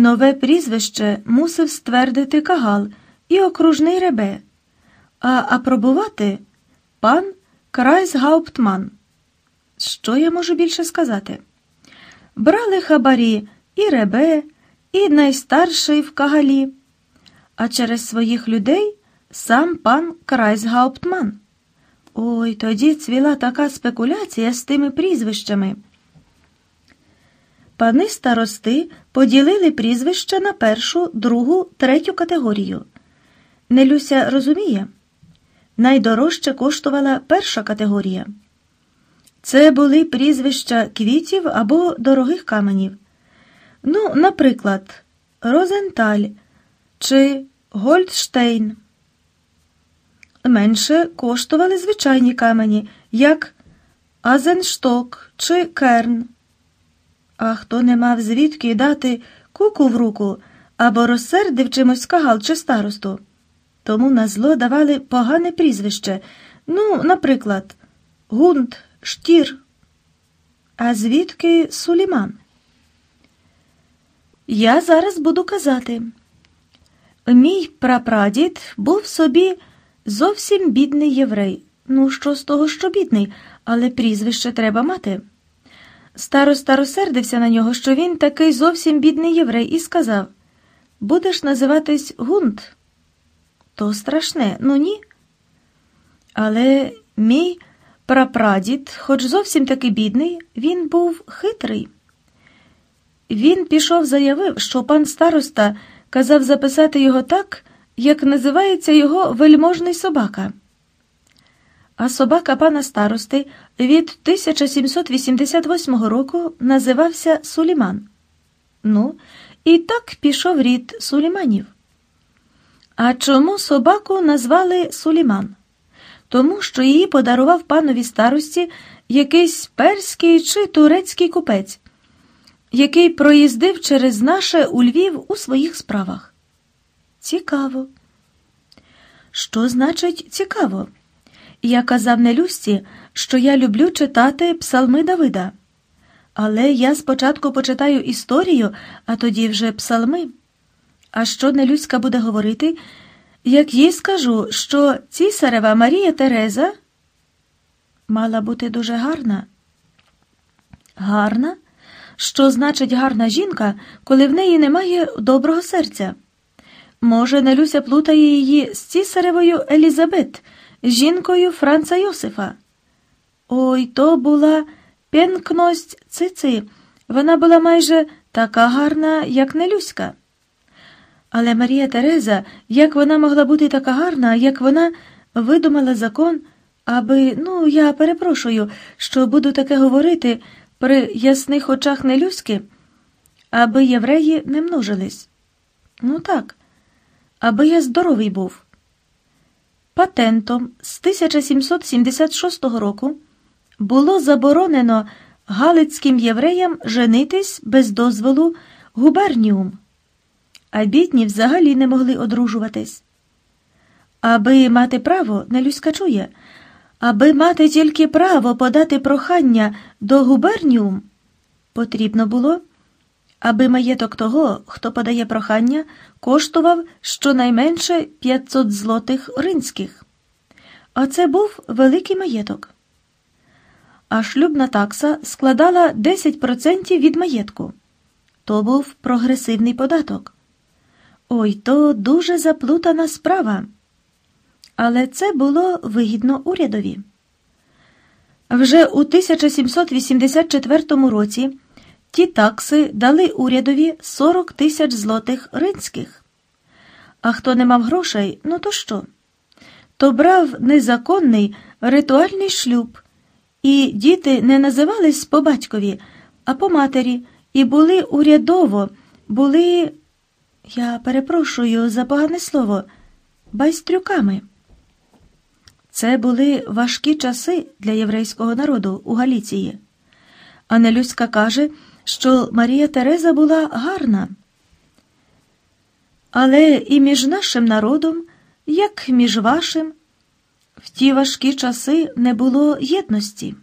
Нове прізвище мусив ствердити Кагал і окружний ребе, а апробувати пан Крайсгауптман. Що я можу більше сказати? Брали хабарі і ребе, і найстарший в Кагалі, а через своїх людей сам пан Крайсгауптман. Ой, тоді цвіла така спекуляція з тими прізвищами. Пани старости поділили прізвища на першу, другу, третю категорію. Нелюся розуміє, найдорожче коштувала перша категорія. Це були прізвища квітів або дорогих каменів. Ну, наприклад, Розенталь чи Гольдштейн. Менше коштували звичайні камені, як Азеншток чи Керн. А хто не мав звідки дати куку в руку або розсердив чимось кагал чи старосту, тому на зло давали погане прізвище, ну, наприклад, Гунт, Штір. А звідки Суліман? Я зараз буду казати. Мій прапрадід був собі зовсім бідний єврей. Ну, що з того, що бідний, але прізвище треба мати. Староста розсердився на нього, що він такий зовсім бідний єврей, і сказав Будеш називатись Гунт. То страшне, ну ні. Але мій прапрадід, хоч зовсім таки бідний, він був хитрий. Він пішов, заявив, що пан староста казав записати його так, як називається його вельможний собака. А собака пана старости від 1788 року називався Суліман. Ну, і так пішов рід Суліманів. А чому собаку назвали Суліман? Тому що її подарував панові старості якийсь перський чи турецький купець, який проїздив через наше у Львів у своїх справах. Цікаво. Що значить цікаво? Я казав Нелюсті, що я люблю читати псалми Давида. Але я спочатку почитаю історію, а тоді вже псалми. А що Нелюська буде говорити, як їй скажу, що цісарева Марія Тереза мала бути дуже гарна? Гарна? Що значить гарна жінка, коли в неї немає доброго серця? Може, Нелюся плутає її з цісаревою Елізабет, жінкою Франца Йосифа. Ой, то була пенкность цици. Вона була майже така гарна, як Нелюська. Але Марія Тереза, як вона могла бути така гарна, як вона видумала закон, аби, ну, я перепрошую, що буду таке говорити при ясних очах Нелюськи, аби євреї не множились. Ну так, аби я здоровий був. Патентом з 1776 року було заборонено галицьким євреям женитись без дозволу губерніум, а бідні взагалі не могли одружуватись. Аби мати право, Нелюська чує, аби мати тільки право подати прохання до губерніум, потрібно було, аби маєток того, хто подає прохання, коштував щонайменше 500 злотих ринських. А це був великий маєток. А шлюбна такса складала 10% від маєтку. То був прогресивний податок. Ой, то дуже заплутана справа. Але це було вигідно урядові. Вже у 1784 році ті такси дали урядові 40 тисяч злотих ринських. А хто не мав грошей, ну то що? То брав незаконний ритуальний шлюб, і діти не називались по батькові, а по матері, і були урядово, були, я перепрошую за погане слово, байстрюками. Це були важкі часи для єврейського народу у Галіції. Анелюська каже, що Марія Тереза була гарна. Але і між нашим народом, як між вашим, в ті важкі часи не було єдності.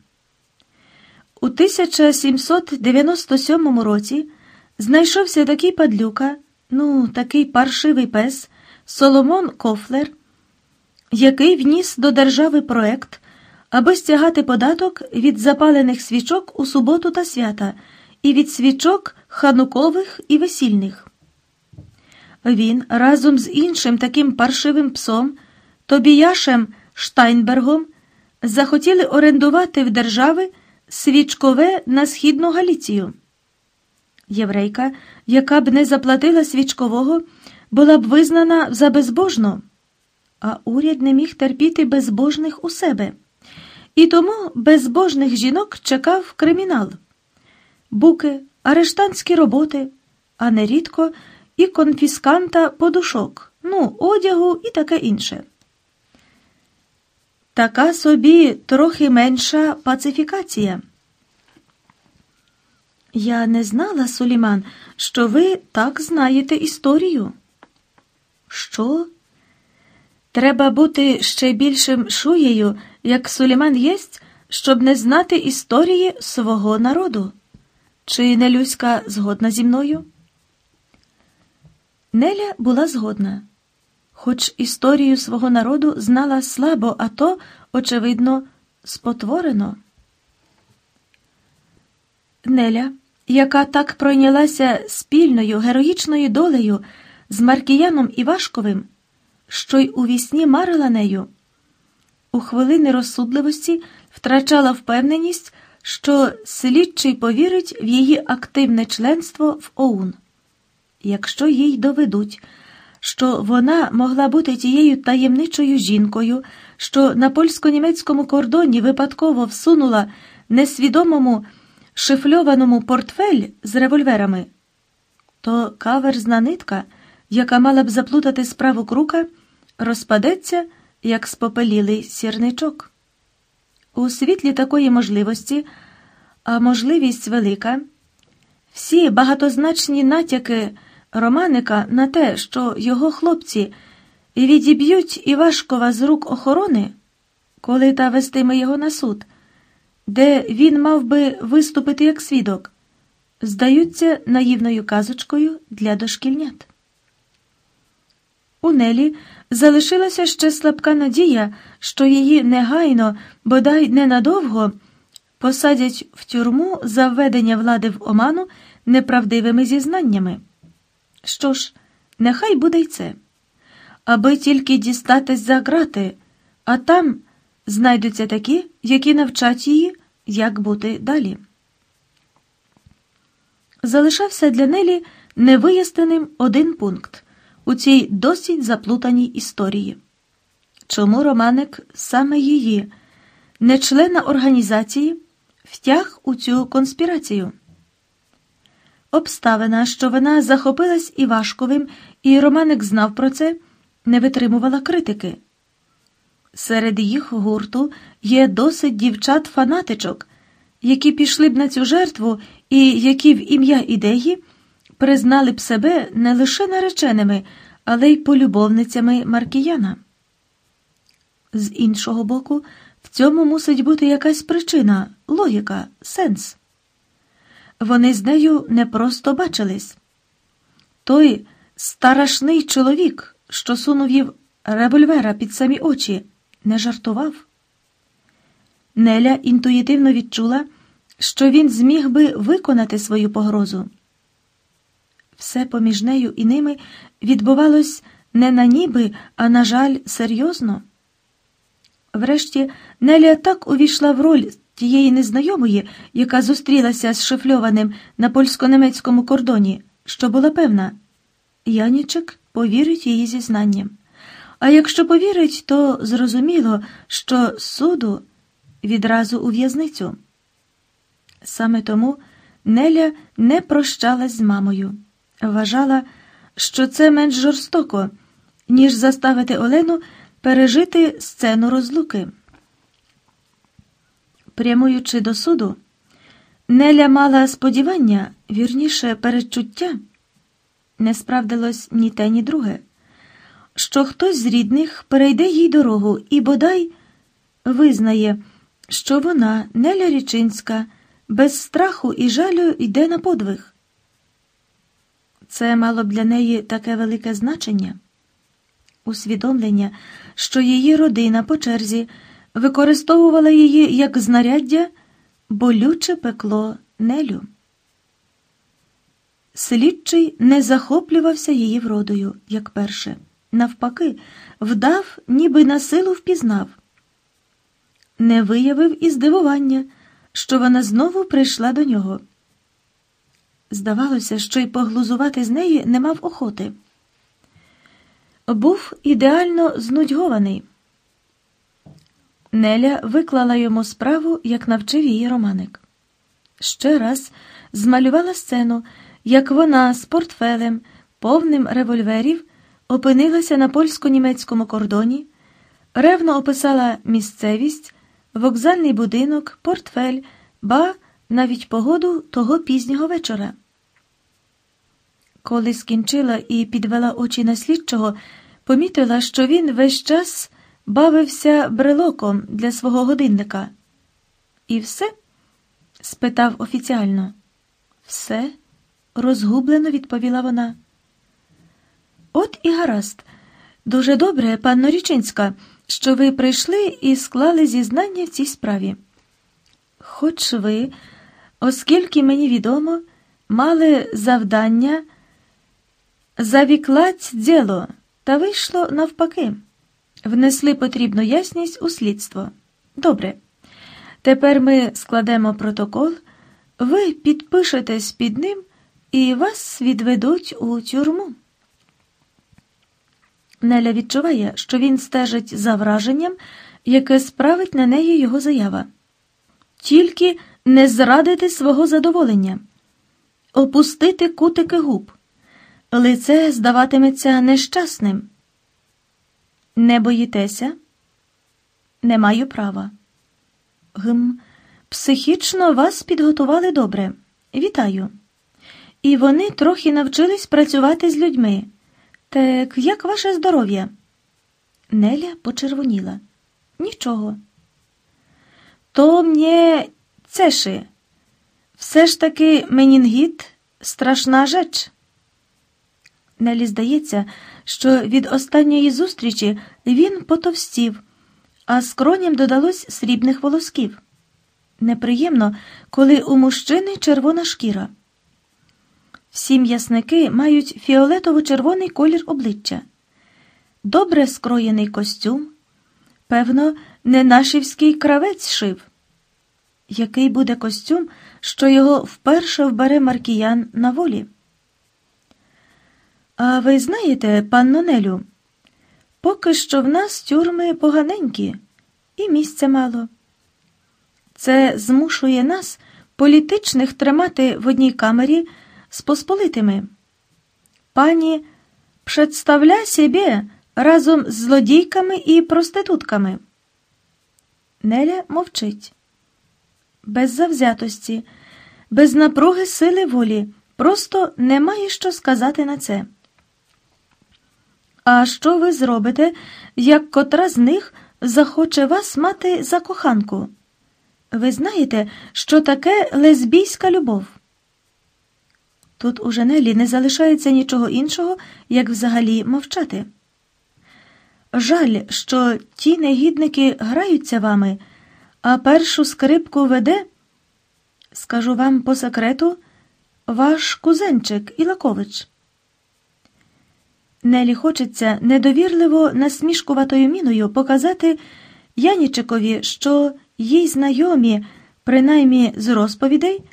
У 1797 році знайшовся такий падлюка, ну, такий паршивий пес Соломон Кофлер, який вніс до держави проект, аби стягати податок від запалених свічок у суботу та свята і від свічок ханукових і весільних. Він разом з іншим таким паршивим псом, Тобіяшем Штайнбергом, захотіли орендувати в держави свічкове на східну Галіцію. Єврейка, яка б не заплатила свічкового, була б визнана за безбожну, а уряд не міг терпіти безбожних у себе. І тому безбожних жінок чекав кримінал, буки, арештантські роботи, а нерідко і конфісканта подушок, ну, одягу і таке інше. Така собі трохи менша пацифікація. Я не знала, Суліман, що ви так знаєте історію. Що? Треба бути ще більшим шуєю, як Суліман єсть, щоб не знати історії свого народу. Чи Нелюська згодна зі мною? Неля була згодна, хоч історію свого народу знала слабо, а то, очевидно, спотворено. Неля, яка так пройнялася спільною героїчною долею з Маркіяном Івашковим, що й у вісні марила нею, у хвилини розсудливості втрачала впевненість, що слідчий повірить в її активне членство в ОУН. Якщо їй доведуть, що вона могла бути тією таємничою жінкою, що на польсько-німецькому кордоні випадково всунула несвідомому шифльованому портфель з револьверами, то каверзна нитка, яка мала б заплутати справу крука, розпадеться, як спопелілий сірничок. У світлі такої можливості, а можливість велика, всі багатозначні натяки Романика на те, що його хлопці відіб'ють Івашкова з рук охорони, коли та вестиме його на суд де він мав би виступити як свідок, здаються наївною казочкою для дошкільнят. У Нелі залишилася ще слабка надія, що її негайно, бодай ненадовго, посадять в тюрму за введення влади в оману неправдивими зізнаннями. Що ж, нехай буде й це, аби тільки дістатись за грати, а там знайдуться такі, які навчать її, як бути далі. Залишався для Нелі невиясненим один пункт у цій досить заплутаній історії. Чому Романик саме її, не члена організації, втяг у цю конспірацію? Обставина, що вона захопилась Івашковим, і Романик знав про це, не витримувала критики. Серед їх гурту є досить дівчат-фанатичок, які пішли б на цю жертву і які в ім'я ідеї признали б себе не лише нареченими, але й полюбовницями Маркіяна. З іншого боку, в цьому мусить бути якась причина, логіка, сенс. Вони з нею не просто бачились. Той старашний чоловік, що сунув їв револьвера під самі очі не жартував. Неля інтуїтивно відчула, що він зміг би виконати свою погрозу. Все поміж нею і ними відбувалось не на ніби, а на жаль, серйозно. Врешті Неля так увійшла в роль тієї незнайомої, яка зустрілася з шифльованим на польсько-немецькому кордоні, що була певна, Янічек повірить її зізнанням. А якщо повірить, то зрозуміло, що суду відразу у в'язницю. Саме тому Неля не прощалась з мамою, вважала, що це менш жорстоко, ніж заставити Олену пережити сцену розлуки. Прямуючи до суду, Неля мала сподівання, вірніше передчуття, не справдилось ні те, ні друге що хтось з рідних перейде їй дорогу і бодай визнає, що вона, Неля Річинська, без страху і жалю йде на подвиг. Це мало б для неї таке велике значення, усвідомлення, що її родина по черзі використовувала її як знаряддя, болюче пекло Нелю. Слідчий не захоплювався її вродою, як перше. Навпаки, вдав, ніби на силу впізнав. Не виявив і здивування, що вона знову прийшла до нього. Здавалося, що й поглузувати з неї не мав охоти. Був ідеально знудьгований. Неля виклала йому справу, як навчив її Романик. Ще раз змалювала сцену, як вона з портфелем, повним револьверів, опинилася на польсько-німецькому кордоні, ревно описала місцевість, вокзальний будинок, портфель, ба навіть погоду того пізнього вечора. Коли скінчила і підвела очі на слідчого, помітила, що він весь час бавився брелоком для свого годинника. І все? спитав офіціально. Все, розгублено відповіла вона. От і гаразд. Дуже добре, панно Річинська, що ви прийшли і склали зізнання в цій справі. Хоч ви, оскільки мені відомо, мали завдання завіклать діло, та вийшло навпаки, внесли потрібну ясність у слідство. Добре. Тепер ми складемо протокол, ви підпишетесь під ним і вас відведуть у тюрму. Неля відчуває, що він стежить за враженням, яке справить на неї його заява. Тільки не зрадити свого задоволення, опустити кутики губ. Лице здаватиметься нещасним. Не боїтеся? Не маю права. Гм, психічно вас підготували добре. Вітаю. І вони трохи навчились працювати з людьми. Так як ваше здоров'я? Неля почервоніла. Нічого. То мені цеши. Все ж таки менінгіт страшна жеч. Нелі здається, що від останньої зустрічі він потовстів, а скроням додалось срібних волосків. Неприємно, коли у мужчини червона шкіра. Всі м'ясники мають фіолетово-червоний колір обличчя, добре скроєний костюм, певно, не нашівський кравець шив. Який буде костюм, що його вперше вбере маркіян на волі? А ви знаєте, панно Нелю, поки що в нас тюрми поганенькі, і місця мало. Це змушує нас, політичних, тримати в одній камері з посполитими. Пані представля себе разом з злодійками і проститутками. Неля мовчить. Без завзятості, без напруги сили волі, просто немає що сказати на це. А що ви зробите, як котра з них захоче вас мати за коханку? Ви знаєте, що таке лесбійська любов? Тут у Женелі не залишається нічого іншого, як взагалі мовчати. Жаль, що ті негідники граються вами, а першу скрипку веде, скажу вам по секрету, ваш кузенчик Ілакович. Нелі хочеться недовірливо насмішкуватою міною показати Янічикові, що їй знайомі, принаймні з розповідей,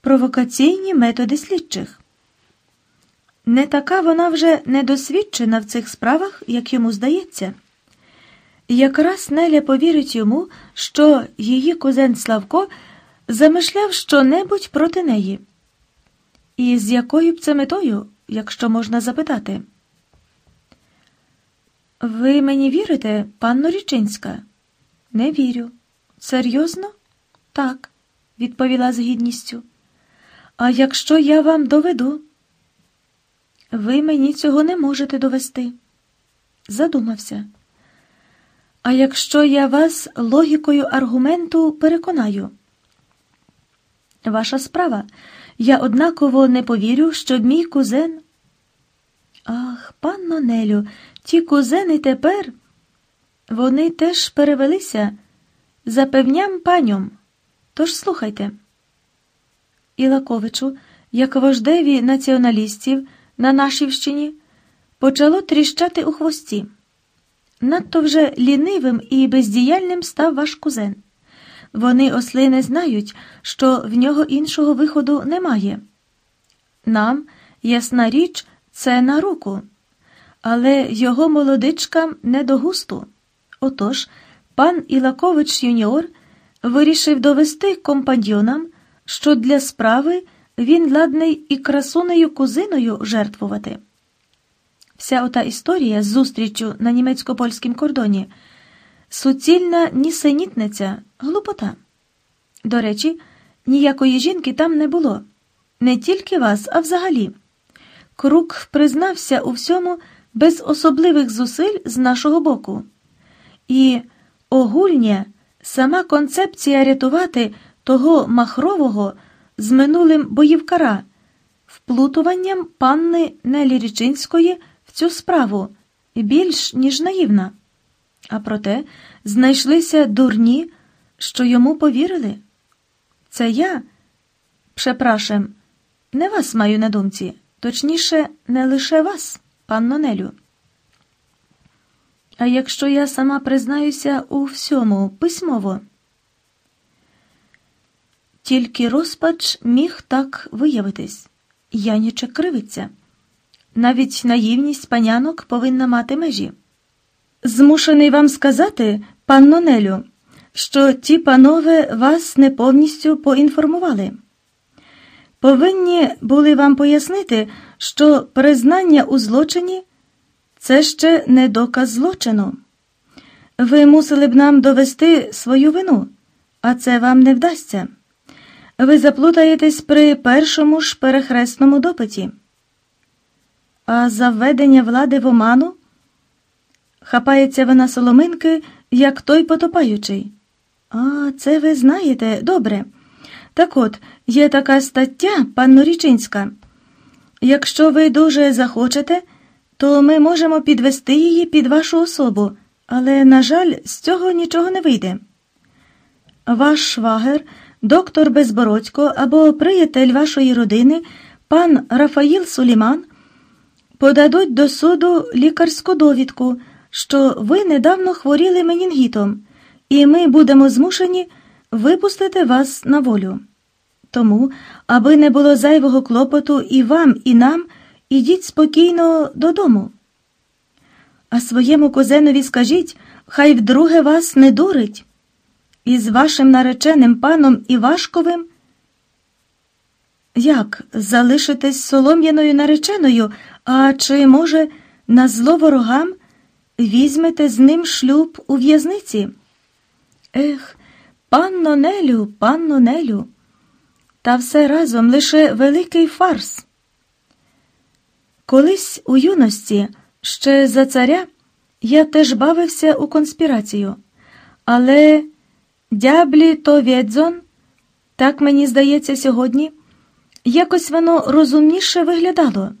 провокаційні методи слідчих. Не така вона вже недосвідчена в цих справах, як йому здається. Якраз Неля повірить йому, що її кузен Славко замишляв щонебудь проти неї. І з якою б це метою, якщо можна запитати? Ви мені вірите, панно Річинська? Не вірю. Серйозно? Так, відповіла з гідністю. А якщо я вам доведу? Ви мені цього не можете довести. Задумався. А якщо я вас логікою аргументу переконаю? Ваша справа. Я однаково не повірю, щоб мій кузен Ах, панно Нелю, ті кузени тепер. Вони теж перевелися, запевням паньом. Тож слухайте. Ілаковичу, як вождеві націоналістів на Нашівщині, почало тріщати у хвості. Надто вже лінивим і бездіяльним став ваш кузен. Вони осли не знають, що в нього іншого виходу немає. Нам, ясна річ, це на руку, але його молодичкам не до густу. Отож, пан Ілакович Юніор вирішив довести компаньйонам, що для справи він ладний і красунею кузиною жертвувати. Вся ота історія з зустрічю на німецько-польському кордоні суцільна нісенітниця, глупота. До речі, ніякої жінки там не було. Не тільки вас, а взагалі. Крук признався у всьому без особливих зусиль з нашого боку. І огульня сама концепція рятувати того махрового з минулим боївкара, вплутуванням панни Нелі Річинської в цю справу більш ніж наївна. А проте знайшлися дурні, що йому повірили. Це я, препрашем, не вас маю на думці, точніше, не лише вас, панно Нелю. А якщо я сама признаюся у всьому письмово, тільки розпач міг так виявитись. Янічек кривиться. Навіть наївність панянок повинна мати межі. Змушений вам сказати, панно Нелю, що ті панове вас не повністю поінформували. Повинні були вам пояснити, що признання у злочині це ще не доказ злочину. Ви мусили б нам довести свою вину, а це вам не вдасться. Ви заплутаєтесь при першому ж перехресному допиті. А за введення влади в оману хапається вона соломинки, як той потопаючий. А, це ви знаєте добре. Так от, є така стаття, панно Річинська. Якщо ви дуже захочете, то ми можемо підвести її під вашу особу, але, на жаль, з цього нічого не вийде. Ваш швагер, доктор Безбородько або приятель вашої родини, пан Рафаїл Суліман, подадуть до суду лікарську довідку, що ви недавно хворіли менінгітом, і ми будемо змушені випустити вас на волю. Тому, аби не було зайвого клопоту і вам, і нам, ідіть спокійно додому. А своєму козенові скажіть, хай вдруге вас не дурить. Із вашим нареченим паном Івашковим. Як залишитесь солом'яною нареченою, а чи, може, на зло ворогам візьмете з ним шлюб у в'язниці? Ех, панно Нелю, панно Нелю, та все разом лише великий фарс. Колись у юності, ще за царя, я теж бавився у конспірацію, але дяблі то відзон, так мені здається сьогодні, якось воно розумніше виглядало.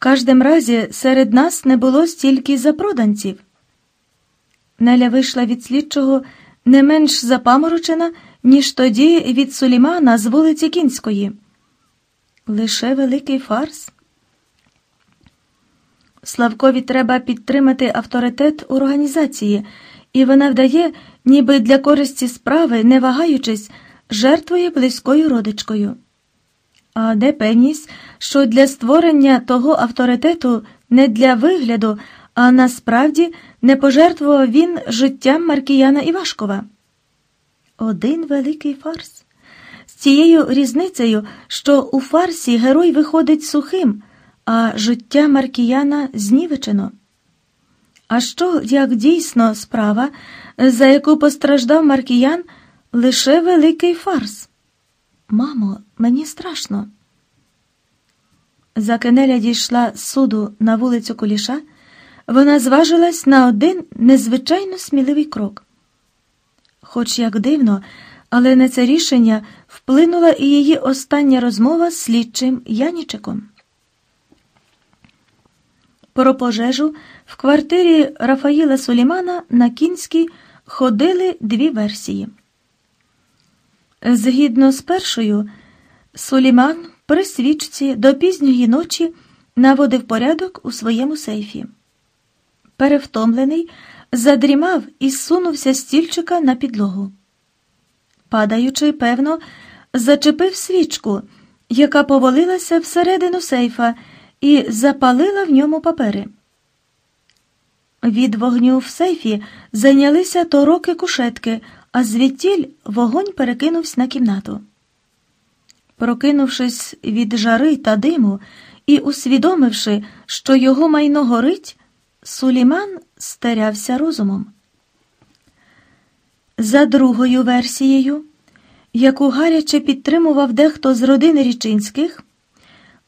В кожному разі серед нас не було стільки запроданців. Неля вийшла від слідчого не менш запаморочена, ніж тоді від Сулімана з вулиці Кінської. Лише великий фарс. Славкові треба підтримати авторитет організації, і вона вдає, ніби для користі справи, не вагаючись, жертвує близькою родичкою. А де певність, що для створення того авторитету не для вигляду, а насправді не пожертвував він життям Маркіяна Івашкова? Один великий фарс. З цією різницею, що у фарсі герой виходить сухим, а життя Маркіяна знівечено. А що, як дійсно справа, за яку постраждав Маркіян, лише великий фарс? Мамо, мені страшно. Закенеля дійшла з суду на вулицю Куліша, вона зважилась на один незвичайно сміливий крок. Хоч як дивно, але на це рішення вплинула і її остання розмова з слідчим Янічиком. Про пожежу в квартирі Рафаїла Сулімана на Кінській ходили дві версії. Згідно з першою, Суліман при свічці до пізньої ночі наводив порядок у своєму сейфі. Перевтомлений, задрімав і сунувся стільчика на підлогу. Падаючи, певно, зачепив свічку, яка повалилася всередину сейфа і запалила в ньому папери. Від вогню в сейфі зайнялися тороки кушетки, а звідтіль вогонь перекинувся на кімнату. Прокинувшись від жари та диму і усвідомивши, що його майно горить, Суліман стерявся розумом. За другою версією, яку гаряче підтримував дехто з родини Річинських,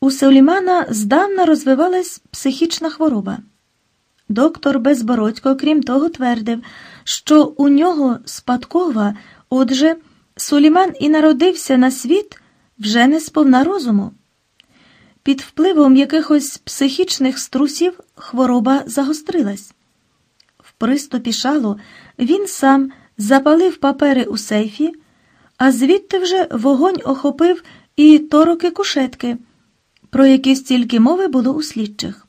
у Сулімана здавна розвивалась психічна хвороба. Доктор Безбородько, крім того, твердив, що у нього спадкова, отже, Суліман і народився на світ вже не сповна розуму. Під впливом якихось психічних струсів хвороба загострилась. В приступі шалу він сам запалив папери у сейфі, а звідти вже вогонь охопив і тороки кушетки, про які стільки мови було у слідчих.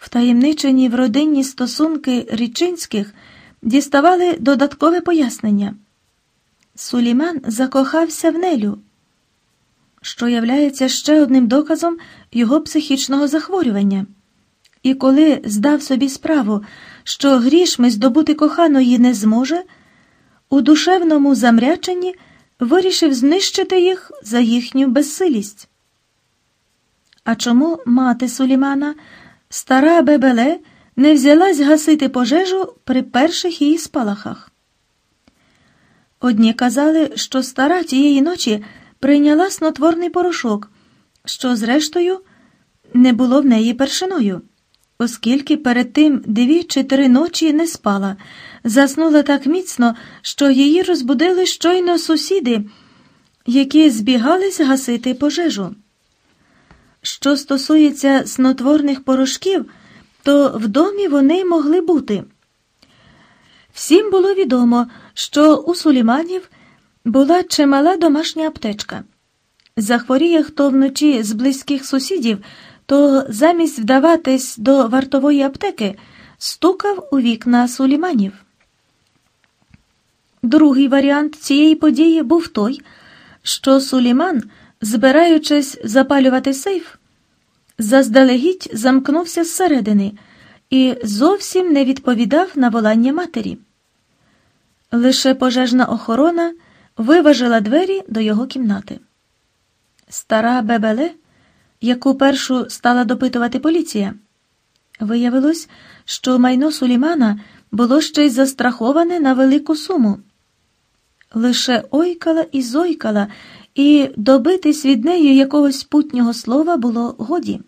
Втаємничені в родинні стосунки річинських діставали додаткове пояснення. Суліман закохався в Нелю, що являється ще одним доказом його психічного захворювання. І коли здав собі справу, що грішми здобути коханої не зможе, у душевному замряченні вирішив знищити їх за їхню безсилість. А чому мати Сулімана? Стара Бебеле не взялась гасити пожежу при перших її спалахах. Одні казали, що стара тієї ночі прийняла снотворний порошок, що, зрештою, не було в неї першиною, оскільки перед тим дві чи три ночі не спала, заснула так міцно, що її розбудили щойно сусіди, які збігались гасити пожежу. Що стосується снотворних порошків, то в домі вони могли бути. Всім було відомо, що у Суліманів була чимала домашня аптечка. Захворіє хто вночі з близьких сусідів, то замість вдаватись до вартової аптеки стукав у вікна Суліманів. Другий варіант цієї події був той, що Суліман збираючись запалювати сейф, заздалегідь замкнувся зсередини і зовсім не відповідав на волання матері. Лише пожежна охорона виважила двері до його кімнати. Стара Бебеле, яку першу стала допитувати поліція, виявилось, що майно Сулімана було ще й застраховане на велику суму. Лише ойкала і зойкала і добитись від неї якогось путнього слова було годі.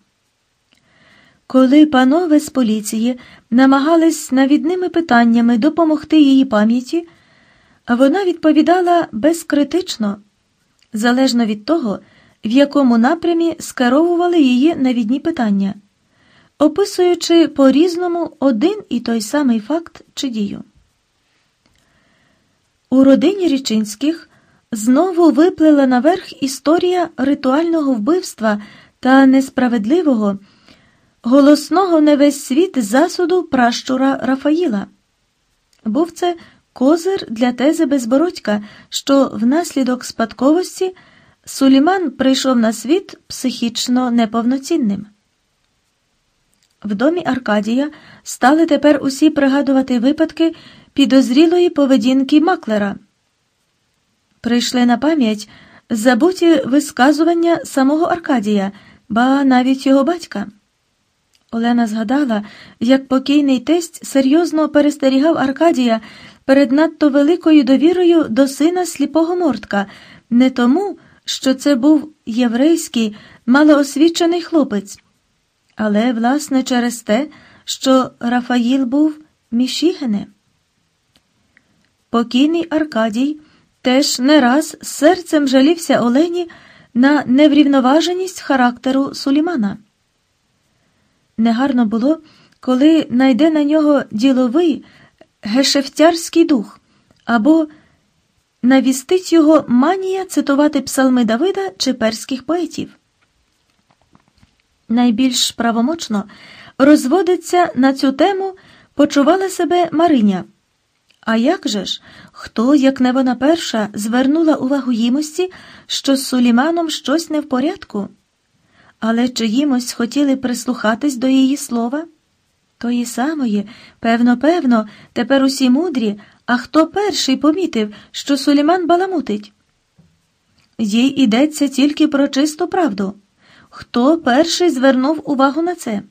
Коли панове з поліції намагались навідними питаннями допомогти її пам'яті, вона відповідала безкритично, залежно від того, в якому напрямі скеровували її навідні питання, описуючи по різному один і той самий факт чи дію. У родині Річинських знову виплила наверх історія ритуального вбивства та несправедливого, голосного на весь світ засуду пращура Рафаїла. Був це козир для тези Безбородька, що внаслідок спадковості Суліман прийшов на світ психічно неповноцінним. В домі Аркадія стали тепер усі пригадувати випадки підозрілої поведінки Маклера прийшли на пам'ять забуті висказування самого Аркадія, ба навіть його батька. Олена згадала, як покійний тесть серйозно перестерігав Аркадія перед надто великою довірою до сина сліпого мортка, не тому, що це був єврейський, малоосвічений хлопець, але, власне, через те, що Рафаїл був Мішігене. Покійний Аркадій теж не раз серцем жалівся Олені на неврівноваженість характеру Сулімана. Негарно було, коли найде на нього діловий гешефтярський дух або навістить його манія цитувати псалми Давида чи перських поетів. Найбільш правомочно розводиться на цю тему почувала себе Мариня. А як же ж, хто, як не вона перша, звернула увагу їмості, що з Суліманом щось не в порядку? Але чи їмось хотіли прислухатись до її слова? Тої самої, певно, певно, тепер усі мудрі, а хто перший помітив, що Суліман баламутить? Їй ідеться тільки про чисту правду. Хто перший звернув увагу на це?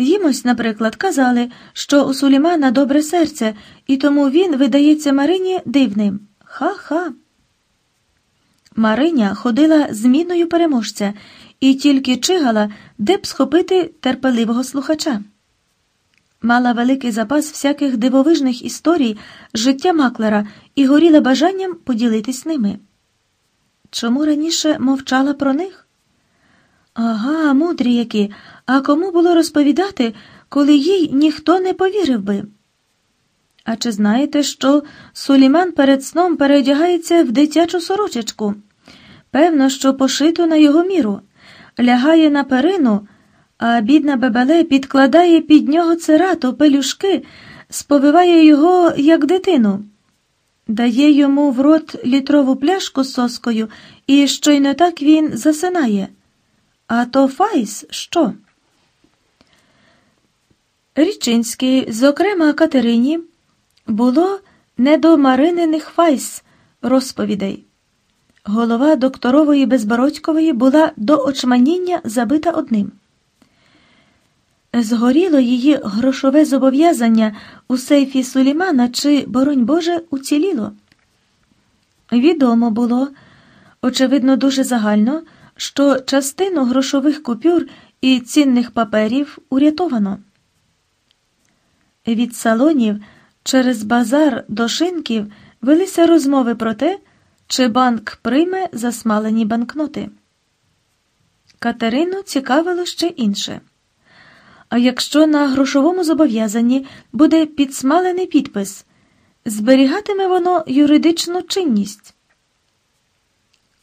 Їмось, наприклад, казали, що у Сулімана добре серце, і тому він видається Марині дивним. Ха-ха. Мариня ходила зміною переможця і тільки чигала, де б схопити терпеливого слухача. Мала великий запас всяких дивовижних історій життя Маклера і горіла бажанням поділитись ними. Чому раніше мовчала про них? Ага, мудрі які, а кому було розповідати, коли їй ніхто не повірив би? А чи знаєте, що Суліман перед сном переодягається в дитячу сорочечку? Певно, що пошито на його міру, лягає на перину, а бідна бебеле підкладає під нього церату, пелюшки, сповиває його, як дитину, дає йому в рот літрову пляшку з соскою, і щойно так він засинає. А то Файс що? Річинський, зокрема Катерині, було не до Марининих Файс розповідей. Голова докторової Безбородькової була до очманіння забита одним. Згоріло її грошове зобов'язання у сейфі Сулімана чи, боронь Боже, уціліло. Відомо було, очевидно, дуже загально що частину грошових купюр і цінних паперів урятовано. Від салонів через базар до шинків велися розмови про те, чи банк прийме засмалені банкноти. Катерину цікавило ще інше. А якщо на грошовому зобов'язанні буде підсмалений підпис, зберігатиме воно юридичну чинність.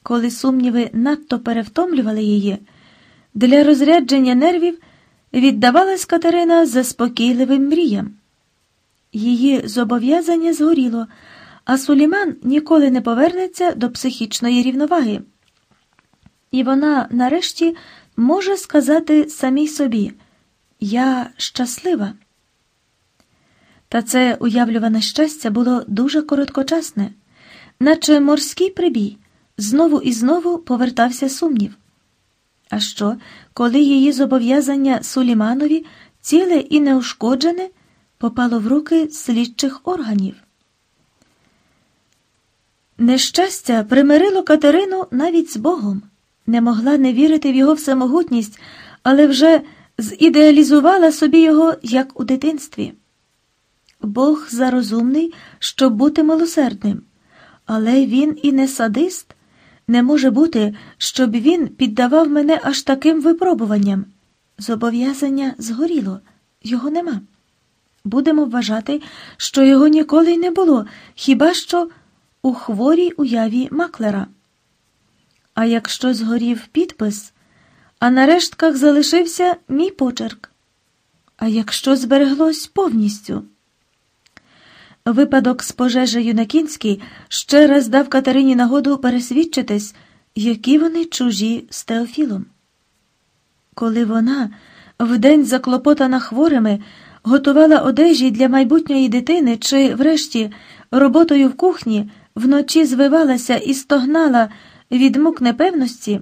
Коли сумніви надто перевтомлювали її, для розрядження нервів віддавалась Катерина заспокійливим мріям. Її зобов'язання згоріло, а Суліман ніколи не повернеться до психічної рівноваги. І вона, нарешті, може сказати самій собі Я щаслива. Та це уявлюване щастя було дуже короткочасне, наче морський прибій знову і знову повертався сумнів. А що, коли її зобов'язання Суліманові, ціле і неушкоджене, попало в руки слідчих органів? Нещастя примирило Катерину навіть з Богом, не могла не вірити в його всемогутність, але вже зідеалізувала собі його як у дитинстві. Бог зарозумний, щоб бути милосердним, але він і не садист, не може бути, щоб він піддавав мене аж таким випробуванням. Зобов'язання згоріло, його нема. Будемо вважати, що його ніколи й не було, хіба що у хворій уяві маклера. А якщо згорів підпис, а на рештках залишився мій почерк. А якщо збереглось повністю. Випадок з пожежею на Кінській ще раз дав Катерині нагоду пересвідчитись, які вони чужі з Теофілом. Коли вона, вдень заклопотана хворими, готувала одежі для майбутньої дитини чи, врешті, роботою в кухні, вночі звивалася і стогнала від мук непевності,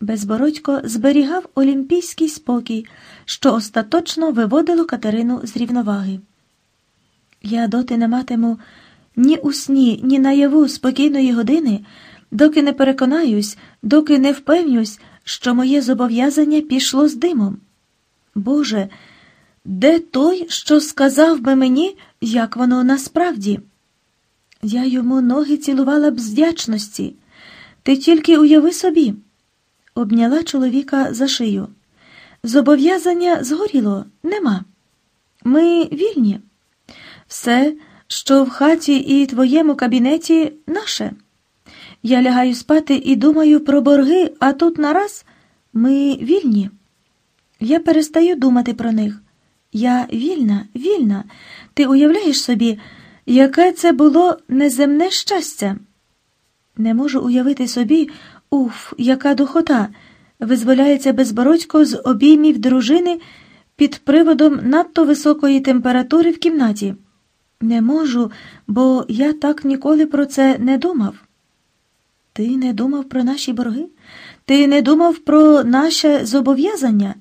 безбородько зберігав олімпійський спокій, що остаточно виводило Катерину з рівноваги. Я доти не матиму ні у сні, ні наяву спокійної години, доки не переконаюсь, доки не впевнюсь, що моє зобов'язання пішло з димом. Боже, де той, що сказав би мені, як воно насправді? Я йому ноги цілувала б з вдячності. Ти тільки уяви собі, обняла чоловіка за шию. Зобов'язання згоріло, нема. Ми вільні. Все, що в хаті і твоєму кабінеті, наше. Я лягаю спати і думаю про борги, а тут нараз ми вільні. Я перестаю думати про них. Я вільна, вільна. Ти уявляєш собі, яке це було неземне щастя? Не можу уявити собі, уф, яка духота, визволяється безбородько з обіймів дружини під приводом надто високої температури в кімнаті. Не можу, бо я так ніколи про це не думав. Ти не думав про наші борги? Ти не думав про наше зобов'язання?